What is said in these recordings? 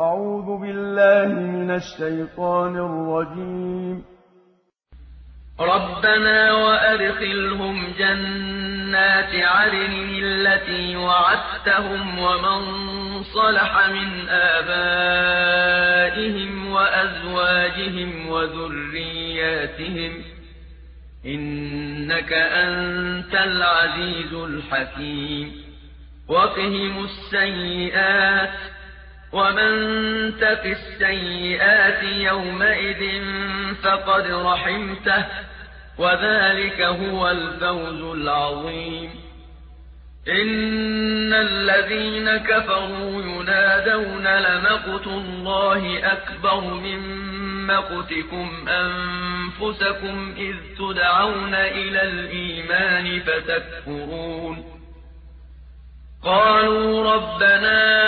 أعوذ بالله من الشيطان الرجيم. ربنا وأدخلهم جنات عدن التي وعدتهم ومن صلح من آبائهم وأزواجهم وذرياتهم. إنك أنت العزيز الحكيم. وقهم السيئات ومن تق السيئات يومئذ فقد رحمته وذلك هو الفوز العظيم. إن الذين كفروا ينادون لمقت الله أكبر من مقتكم أنفسكم إذ تدعون إلى الإيمان فتكفرون. قالوا ربنا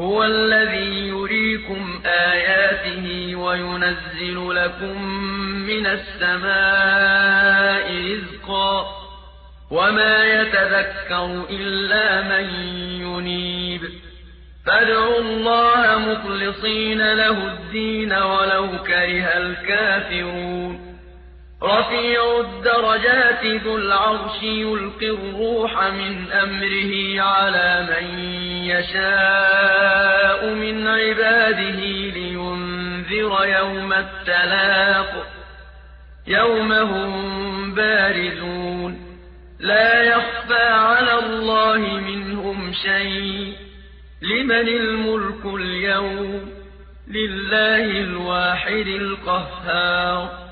هو الذي يريكم آياته وينزل لكم من السماء رزقا وما يتذكر إلا من ينيب. فادعوا الله مخلصين له الدين ولو كره الكافرون. رفيع الدرجات ذو العرش يلقي الروح من أمره على من يشاء. من عباده لينذر يوم التلاق. يوم هم بارزون. لا يخفى على الله منهم شيء. لمن الملك اليوم؟ لله الواحد القهار.